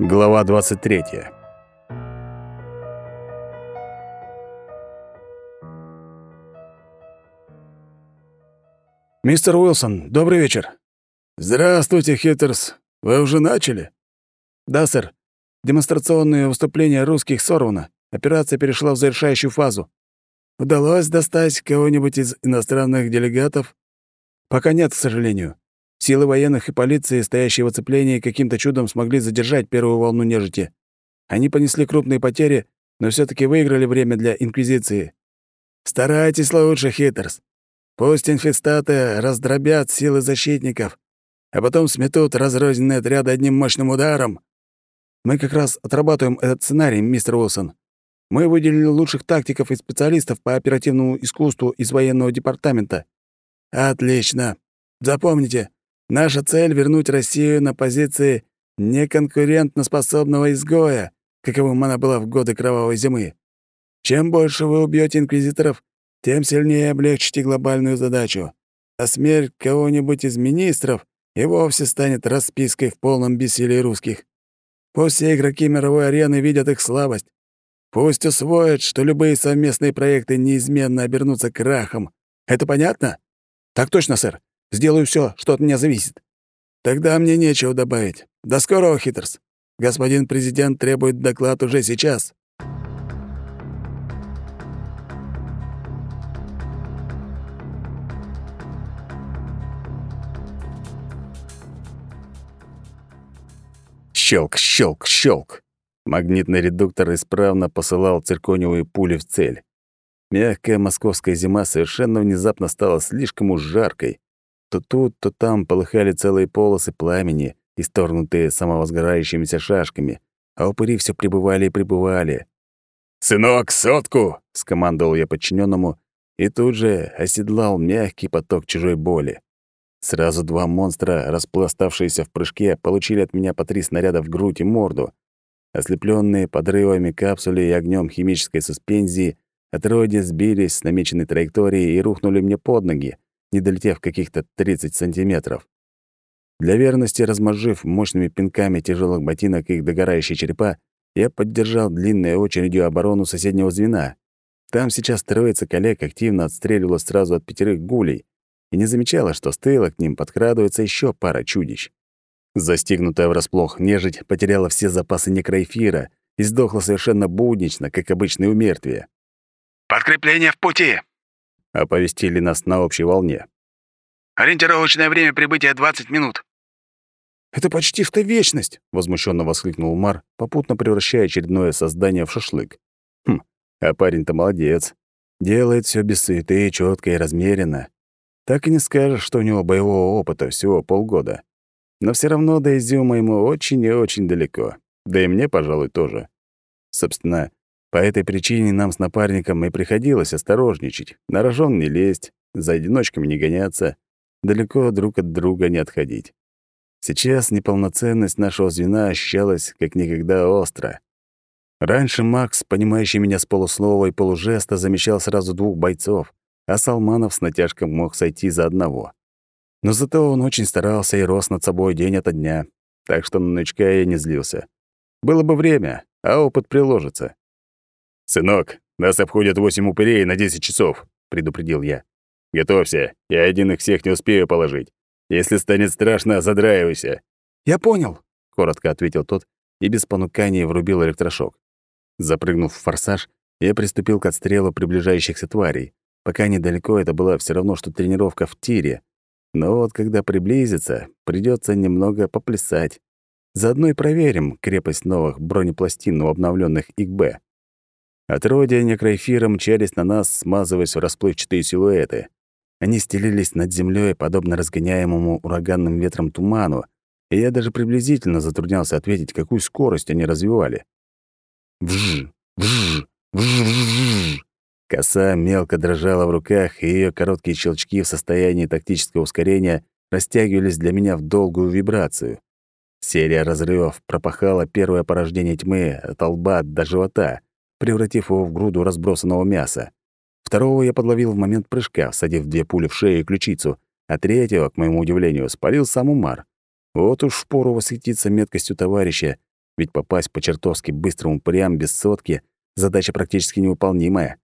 Глава 23. «Мистер Уилсон, добрый вечер». «Здравствуйте, Хиттерс. Вы уже начали?» «Да, сэр. Демонстрационное выступление русских сорвано. Операция перешла в завершающую фазу». «Удалось достать кого-нибудь из иностранных делегатов?» «Пока нет, к сожалению. Силы военных и полиции, стоящие в оцеплении, каким-то чудом смогли задержать первую волну нежити. Они понесли крупные потери, но все таки выиграли время для Инквизиции. Старайтесь лучше, Хиттерс. Пусть инфестаты раздробят силы защитников, а потом сметут разрозненные отряды одним мощным ударом. Мы как раз отрабатываем этот сценарий, мистер Уилсон. Мы выделили лучших тактиков и специалистов по оперативному искусству из военного департамента. Отлично. Запомните, Наша цель — вернуть Россию на позиции неконкурентноспособного изгоя, каковым она была в годы Кровавой зимы. Чем больше вы убьете инквизиторов, тем сильнее облегчите глобальную задачу. А смерть кого-нибудь из министров и вовсе станет распиской в полном бессилии русских. Пусть все игроки мировой арены видят их слабость. Пусть усвоят, что любые совместные проекты неизменно обернутся крахом. Это понятно? Так точно, сэр. Сделаю все, что от меня зависит». «Тогда мне нечего добавить. До скорого, Хитерс. Господин президент требует доклад уже сейчас». Щелк, щелк, щелк. Магнитный редуктор исправно посылал циркониевые пули в цель. Мягкая московская зима совершенно внезапно стала слишком уж жаркой. То тут, то там полыхали целые полосы пламени, исторгнутые самовозгорающимися шашками, а упыри все пребывали и пребывали. «Сынок, сотку!» — скомандовал я подчиненному и тут же оседлал мягкий поток чужой боли. Сразу два монстра, распластавшиеся в прыжке, получили от меня по три снаряда в грудь и морду. Ослепленные подрывами капсули и огнем химической суспензии, отродья сбились с намеченной траектории и рухнули мне под ноги, не долетев каких-то 30 сантиметров. Для верности, размозжив мощными пинками тяжелых ботинок их догорающие черепа, я поддержал длинной очередью оборону соседнего звена. Там сейчас троица коллег активно отстреливала сразу от пятерых гулей и не замечала, что с тыла к ним подкрадывается еще пара чудищ. Застигнутая врасплох нежить потеряла все запасы некроэфира и сдохла совершенно буднично, как обычное умертвие. «Подкрепление в пути!» Оповестили нас на общей волне. «Ориентировочное время прибытия 20 минут». «Это почти что вечность!» — возмущенно воскликнул Мар, попутно превращая очередное создание в шашлык. «Хм, а парень-то молодец. Делает все без суеты, четко и размеренно. Так и не скажешь, что у него боевого опыта всего полгода. Но все равно до изюма ему очень и очень далеко. Да и мне, пожалуй, тоже. Собственно, по этой причине нам с напарником и приходилось осторожничать, на рожон не лезть, за одиночками не гоняться, далеко друг от друга не отходить. Сейчас неполноценность нашего звена ощущалась как никогда остро. Раньше Макс, понимающий меня с полуслова и полужеста, замещал сразу двух бойцов, а Салманов с натяжком мог сойти за одного. Но зато он очень старался и рос над собой день ото дня, так что на новичка я не злился. Было бы время, а опыт приложится. «Сынок, нас обходят восемь упырей на десять часов», — предупредил я. «Готовься, я один их всех не успею положить. Если станет страшно, задраивайся». «Я понял», — коротко ответил тот и без понукания врубил электрошок. Запрыгнув в форсаж, я приступил к отстрелу приближающихся тварей. Пока недалеко, это была все равно, что тренировка в тире. Но вот когда приблизится, придется немного поплясать. Заодно и проверим крепость новых бронепластин у обновленных ИКБ. Отродья некроэфира мчались на нас, смазываясь в расплывчатые силуэты. Они стелились над землей, подобно разгоняемому ураганным ветром туману, и я даже приблизительно затруднялся ответить, какую скорость они развивали. Вжж, вжж, вжж, Коса мелко дрожала в руках, и ее короткие щелчки в состоянии тактического ускорения растягивались для меня в долгую вибрацию. Серия разрывов пропахала первое порождение тьмы от лба до живота, превратив его в груду разбросанного мяса. Второго я подловил в момент прыжка, всадив две пули в шею и ключицу, а третьего, к моему удивлению, спалил сам Умар. Вот уж впору восхититься меткостью товарища ведь попасть по чертовски быстрому упырям без сотки — задача практически невыполнимая.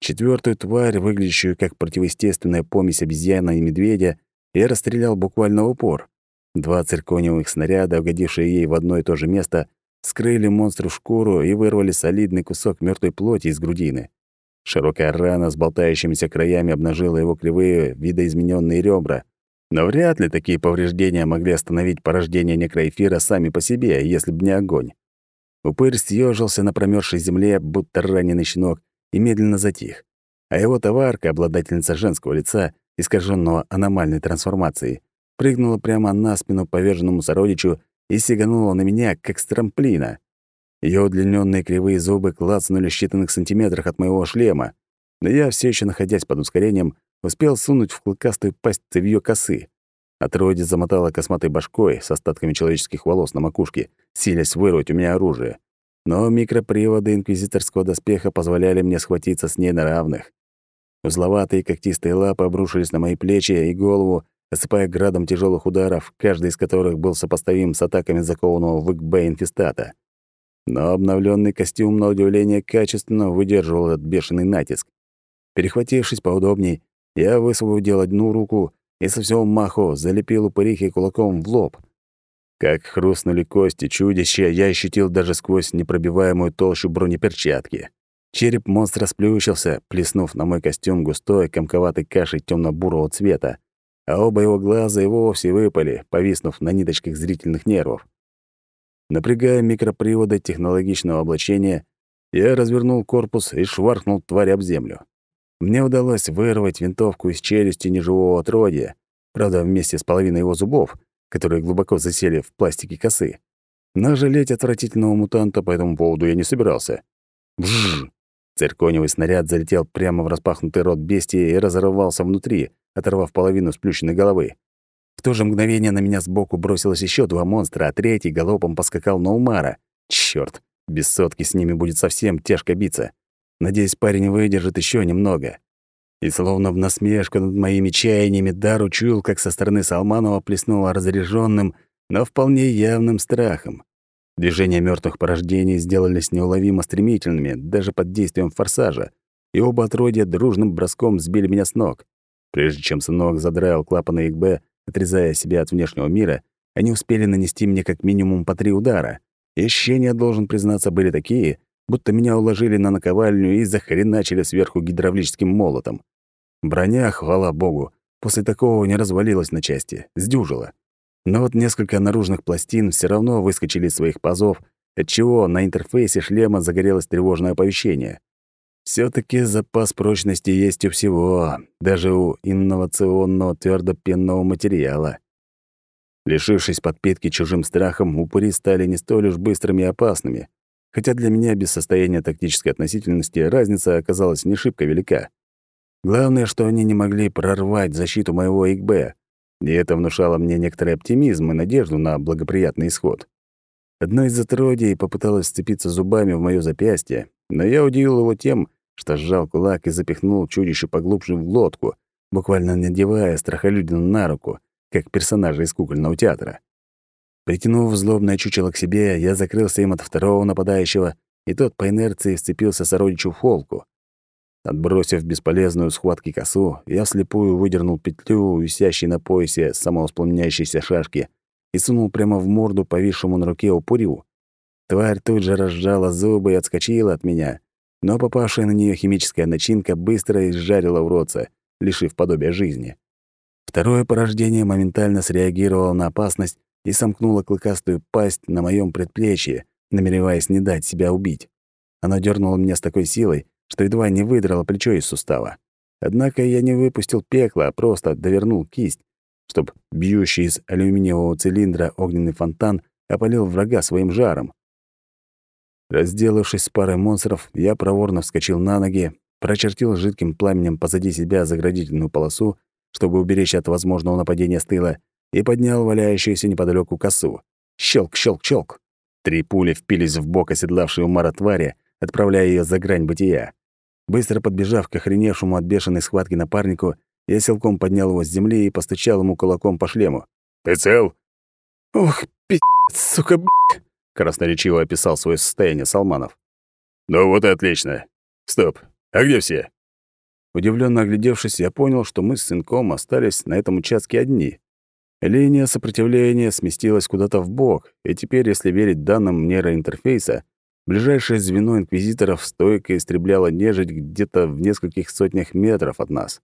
Четвертую тварь, выглядящую как противоестественная помесь обезьяна и медведя, я расстрелял буквально в упор. Два циркониевых снаряда, угодившие ей в одно и то же место, скрыли монстру шкуру и вырвали солидный кусок мертвой плоти из грудины. Широкая рана с болтающимися краями обнажила его кривые, видоизмененные ребра. Но вряд ли такие повреждения могли остановить порождение некроэфира сами по себе, если б не огонь. Упырь съежился на промерзшей земле, будто раненый щенок, и медленно затих. А его товарка, обладательница женского лица, искаженного аномальной трансформацией, прыгнула прямо на спину поверженному сородичу и сиганула на меня, как с трамплина. Ее удлиненные кривые зубы клацнули в считанных сантиметрах от моего шлема, но я, все еще находясь под ускорением, успел сунуть в клыкастую пасть цевьё косы. Отродец замотала косматой башкой с остатками человеческих волос на макушке, силясь вырвать у меня оружие но микроприводы инквизиторского доспеха позволяли мне схватиться с ней на равных. Узловатые когтистые лапы обрушились на мои плечи и голову, осыпая градом тяжелых ударов, каждый из которых был сопоставим с атаками закованного в ИКБ инфестата. Но обновленный костюм, на удивление, качественно выдерживал этот бешеный натиск. Перехватившись поудобней, я высвободил одну руку и со всего маху залепил упырихи кулаком в лоб — как хрустнули кости чудища, я ощутил даже сквозь непробиваемую толщу бронеперчатки. Череп монстра сплющился, плеснув на мой костюм густой, комковатой кашей темно бурого цвета, а оба его глаза и вовсе выпали, повиснув на ниточках зрительных нервов. Напрягая микроприводы технологичного облачения, я развернул корпус и шваркнул тварь об землю. Мне удалось вырвать винтовку из челюсти неживого отродья, правда, вместе с половиной его зубов, которые глубоко засели в пластике косы. Но жалеть отвратительного мутанта по этому поводу я не собирался. Бжжж! Цирконевый снаряд залетел прямо в распахнутый рот бестии и разорвался внутри, оторвав половину сплющенной головы. В то же мгновение на меня сбоку бросилось еще два монстра, а третий галопом поскакал на Умара. Чёрт, без сотки с ними будет совсем тяжко биться. Надеюсь, парень выдержит еще немного. И словно в насмешку над моими чаяниями дар учуял, как со стороны Салманова плеснуло разряженным, но вполне явным страхом. Движения мертвых порождений сделались неуловимо стремительными, даже под действием форсажа, и оба отродья дружным броском сбили меня с ног. Прежде чем сынок задраил клапаны ИКБ, отрезая себя от внешнего мира, они успели нанести мне как минимум по три удара. И ощущения, должен признаться, были такие, будто меня уложили на наковальню и захреначили сверху гидравлическим молотом. Броня, хвала богу, после такого не развалилась на части, сдюжила. Но вот несколько наружных пластин все равно выскочили из своих пазов, отчего на интерфейсе шлема загорелось тревожное оповещение. Все таки запас прочности есть у всего, даже у инновационного твердопенного материала. Лишившись подпитки чужим страхом, упыри стали не столь уж быстрыми и опасными, хотя для меня без состояния тактической относительности разница оказалась не шибко велика. Главное, что они не могли прорвать защиту моего ИКБ, и это внушало мне некоторый оптимизм и надежду на благоприятный исход. Одно из отродий попыталось сцепиться зубами в моё запястье, но я удивил его тем, что сжал кулак и запихнул чудище поглубже в лодку, буквально надевая страхолюдину на руку, как персонажа из кукольного театра. Притянув злобное чучело к себе, я закрылся им от второго нападающего, и тот по инерции вцепился сородичу в холку. Отбросив бесполезную схватки косу, я вслепую выдернул петлю, висящей на поясе самовоспламеняющейся шашки, и сунул прямо в морду повисшему на руке упырю. Тварь тут же разжала зубы и отскочила от меня, но попавшая на нее химическая начинка быстро изжарила уродца, лишив подобия жизни. Второе порождение моментально среагировало на опасность и сомкнуло клыкастую пасть на моем предплечье, намереваясь не дать себя убить. Оно дернуло меня с такой силой, что едва не выдрало плечо из сустава. Однако я не выпустил пекло, а просто довернул кисть, чтобы бьющий из алюминиевого цилиндра огненный фонтан опалил врага своим жаром. Разделавшись с парой монстров, я проворно вскочил на ноги, прочертил жидким пламенем позади себя заградительную полосу, чтобы уберечь от возможного нападения с тыла, и поднял валяющуюся неподалеку косу. Щелк, щелк, щелк. Три пули впились в бок оседлавшей Умара твари, отправляя ее за грань бытия. Быстро подбежав к охреневшему от бешеной схватки напарнику, я силком поднял его с земли и постучал ему кулаком по шлему. «Ты цел?» «Ох, пи***, сука, блядь!» Красноречиво описал свое состояние Салманов. «Ну вот и отлично. Стоп, а где все?» Удивленно оглядевшись, я понял, что мы с сынком остались на этом участке одни. Линия сопротивления сместилась куда-то в бок, и теперь, если верить данным нейроинтерфейса, ближайшее звено инквизиторов стойко истребляло нежить где-то в нескольких сотнях метров от нас.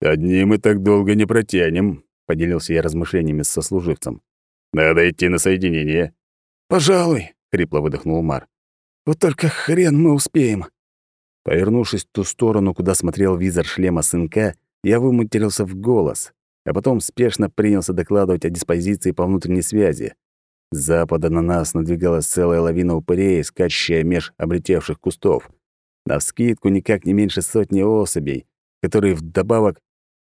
«Одни мы так долго не протянем», — поделился я размышлениями с сослуживцем. «Надо идти на соединение». «Пожалуй», — хрипло выдохнул Мар. «Вот только хрен мы успеем». Повернувшись в ту сторону, куда смотрел визор шлема сынка, я выматерился в голос, а потом спешно принялся докладывать о диспозиции по внутренней связи. С запада на нас надвигалась целая лавина упырей, скачущая меж облетевших кустов. Навскидку никак не меньше сотни особей, которые вдобавок...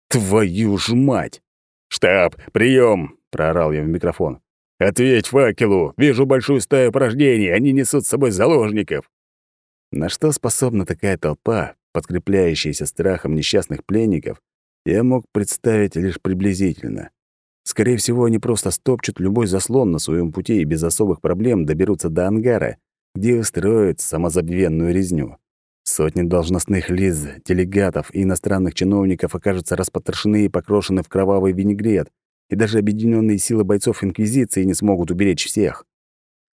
Твою ж мать! «Штаб, прием! проорал я в микрофон. «Ответь факелу! Вижу большую стаю порождений, они несут с собой заложников!» На что способна такая толпа, подкрепляющаяся страхом несчастных пленников, я мог представить лишь приблизительно. Скорее всего, они просто стопчут любой заслон на своем пути и без особых проблем доберутся до ангара, где устроят самозабвенную резню. Сотни должностных лиц, делегатов и иностранных чиновников окажутся распотрошены и покрошены в кровавый винегрет, и даже объединенные силы бойцов Инквизиции не смогут уберечь всех.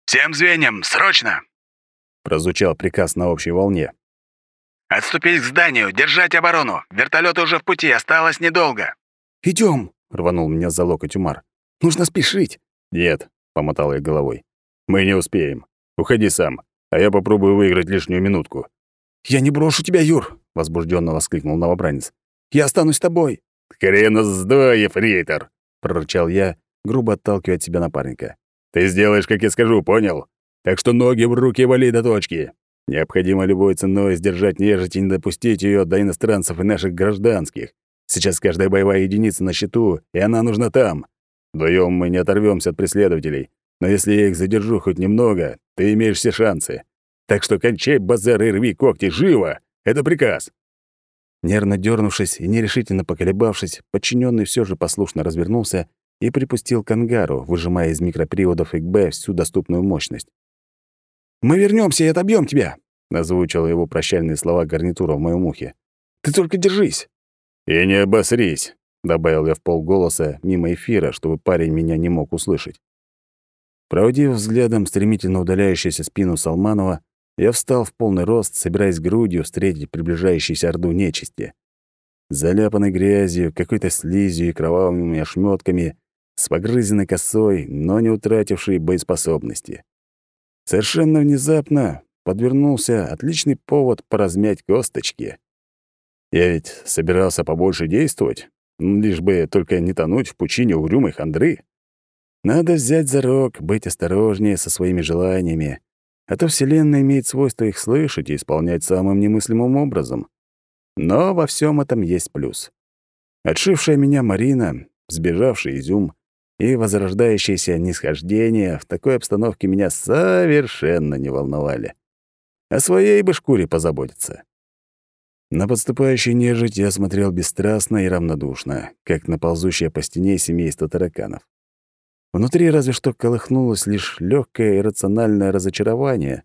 «Всем звеньям, срочно!» — прозвучал приказ на общей волне. «Отступить к зданию, держать оборону! Вертолет уже в пути, осталось недолго!» Идем, рванул меня за локоть Умар. «Нужно спешить!» «Нет», — помотал я головой. «Мы не успеем. Уходи сам, а я попробую выиграть лишнюю минутку». «Я не брошу тебя, Юр!» — возбужденно воскликнул новобранец. «Я останусь с тобой!» «Хрена сдой, фрейтор!» — прорычал я, грубо отталкивая от себя напарника. «Ты сделаешь, как я скажу, понял? Так что ноги в руки вали до точки. Необходимо любой ценой сдержать нежить и не допустить ее до иностранцев и наших гражданских. Сейчас каждая боевая единица на счету, и она нужна там. Вдвоем мы не оторвемся от преследователей, но если я их задержу хоть немного, ты имеешь все шансы. Так что кончай базар и рви когти живо! Это приказ!» Нервно дернувшись и нерешительно поколебавшись, подчиненный все же послушно развернулся и припустил к ангару, выжимая из микроприводов ИКБ всю доступную мощность. Мы вернемся и отобьем тебя!» — озвучила его прощальные слова гарнитура в моем ухе. «Ты только держись!» «И не обосрись!» — добавил я в полголоса мимо эфира, чтобы парень меня не мог услышать. Проводив взглядом стремительно удаляющуюся спину Салманова, я встал в полный рост, собираясь грудью встретить приближающуюся орду нечисти. Заляпанной грязью, какой-то слизью и кровавыми ошметками, с погрызенной косой, но не утратившей боеспособности. Совершенно внезапно подвернулся отличный повод поразмять косточки. Я ведь собирался побольше действовать, лишь бы только не тонуть в пучине угрюмой хандры. Надо взять за рог, быть осторожнее со своими желаниями, а то Вселенная имеет свойство их слышать и исполнять самым немыслимым образом. Но во всем этом есть плюс. Отшившая меня Марина, сбежавший изюм, и возрождающееся нисхождение в такой обстановке меня совершенно не волновали. О своей бы шкуре позаботиться. На подступающую нежить я смотрел бесстрастно и равнодушно, как на ползущее по стене семейство тараканов. Внутри разве что колыхнулось лишь легкое иррациональное разочарование.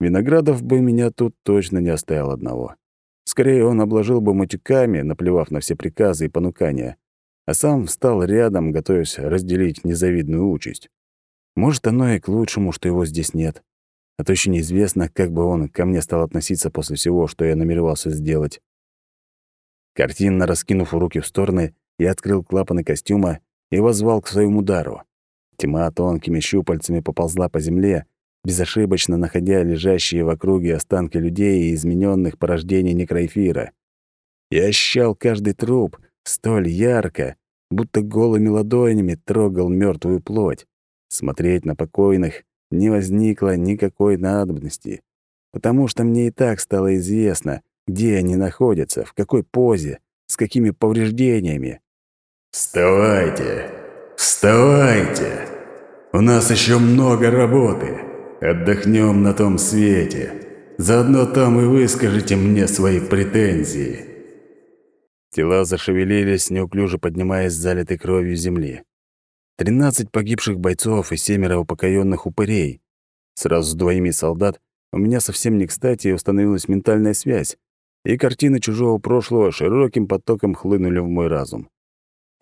Виноградов бы меня тут точно не оставил одного. Скорее, он обложил бы матюками, наплевав на все приказы и понукания а сам встал рядом, готовясь разделить незавидную участь. Может, оно и к лучшему, что его здесь нет. А то еще неизвестно, как бы он ко мне стал относиться после всего, что я намеревался сделать. Картинно раскинув руки в стороны, я открыл клапаны костюма и возвал к своему удару. Тьма тонкими щупальцами поползла по земле, безошибочно находя лежащие в округе останки людей и измененных порождений некроэфира. Я ощущал каждый труп — столь ярко, будто голыми ладонями трогал мертвую плоть. Смотреть на покойных не возникло никакой надобности, потому что мне и так стало известно, где они находятся, в какой позе, с какими повреждениями. «Вставайте! Вставайте! У нас еще много работы. Отдохнем на том свете. Заодно там и выскажите мне свои претензии». Тела зашевелились, неуклюже поднимаясь с залитой кровью земли. Тринадцать погибших бойцов и семеро упокоенных упырей. Сразу с двоими солдат у меня совсем не кстати установилась ментальная связь, и картины чужого прошлого широким потоком хлынули в мой разум.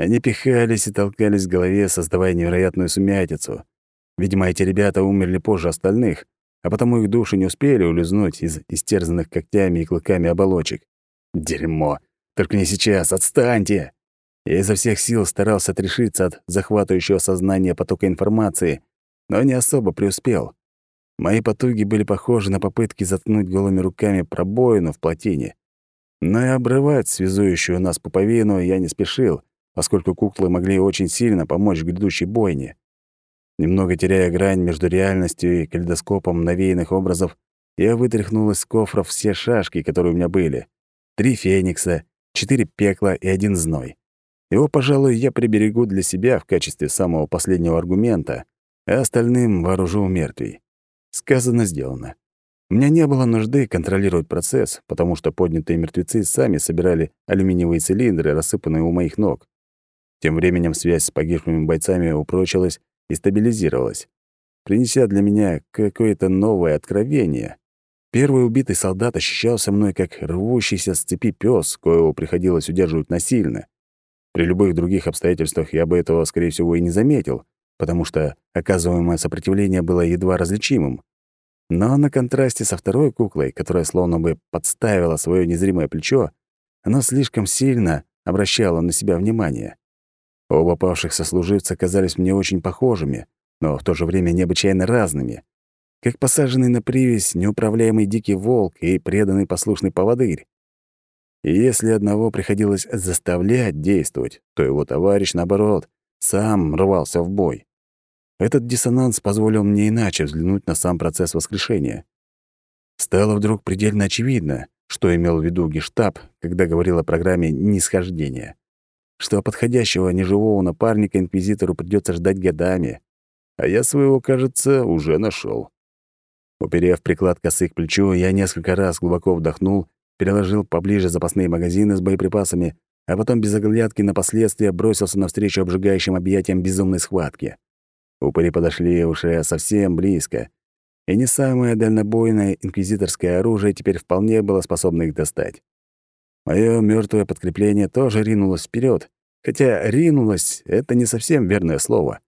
Они пихались и толкались в голове, создавая невероятную сумятицу. Видимо, эти ребята умерли позже остальных, а потому их души не успели улизнуть из истерзанных когтями и клыками оболочек. Дерьмо! Только не сейчас, отстаньте! Я изо всех сил старался отрешиться от захватывающего сознания потока информации, но не особо преуспел. Мои потуги были похожи на попытки заткнуть голыми руками пробоину в плотине. Но и обрывать связующую нас пуповину я не спешил, поскольку куклы могли очень сильно помочь в грядущей бойне. Немного теряя грань между реальностью и калейдоскопом навеянных образов, я вытряхнул из кофров все шашки, которые у меня были. Три феникса, четыре пекла и один зной. Его, пожалуй, я приберегу для себя в качестве самого последнего аргумента, а остальным вооружу мертвей. Сказано, сделано. У меня не было нужды контролировать процесс, потому что поднятые мертвецы сами собирали алюминиевые цилиндры, рассыпанные у моих ног. Тем временем связь с погибшими бойцами упрочилась и стабилизировалась, принеся для меня какое-то новое откровение. Первый убитый солдат ощущался мной как рвущийся с цепи пес, коего приходилось удерживать насильно. При любых других обстоятельствах я бы этого, скорее всего, и не заметил, потому что оказываемое сопротивление было едва различимым. Но на контрасте со второй куклой, которая словно бы подставила свое незримое плечо, оно слишком сильно обращало на себя внимание. Оба павших сослуживца казались мне очень похожими, но в то же время необычайно разными. Как посаженный на привязь неуправляемый дикий волк и преданный послушный поводырь. И если одного приходилось заставлять действовать, то его товарищ, наоборот, сам рвался в бой. Этот диссонанс позволил мне иначе взглянуть на сам процесс воскрешения. Стало вдруг предельно очевидно, что имел в виду Гештаб, когда говорил о программе нисхождения. Что подходящего неживого напарника инквизитору придется ждать годами, а я своего, кажется, уже нашел. Уперев приклад косы к плечу, я несколько раз глубоко вдохнул переложил поближе запасные магазины с боеприпасами, а потом без оглядки на последствия бросился навстречу обжигающим объятиям безумной схватки. Упыри подошли уже совсем близко, и не самое дальнобойное инквизиторское оружие теперь вполне было способно их достать. Моё мёртвое подкрепление тоже ринулось вперед, хотя «ринулось» — это не совсем верное слово.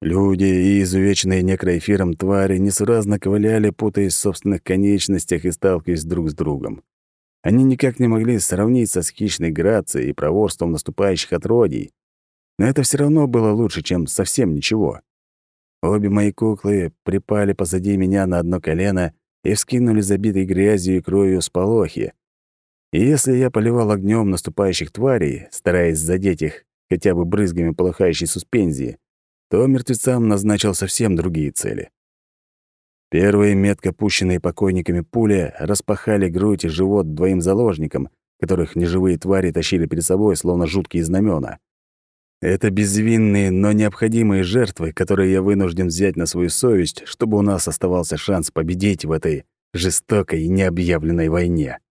Люди и изувеченные некроэфиром твари несуразно ковыляли, путаясь в собственных конечностях и сталкиваясь друг с другом. Они никак не могли сравниться с хищной грацией и проворством наступающих отродий. Но это все равно было лучше, чем совсем ничего. Обе мои куклы припали позади меня на одно колено и вскинули забитой грязью и кровью сполохи. И если я поливал огнем наступающих тварей, стараясь задеть их хотя бы брызгами полыхающей суспензии, то мертвецам назначил совсем другие цели. Первые метко пущенные покойниками пули распахали грудь и живот двоим заложникам, которых неживые твари тащили перед собой, словно жуткие знамена. Это безвинные, но необходимые жертвы, которые я вынужден взять на свою совесть, чтобы у нас оставался шанс победить в этой жестокой и необъявленной войне.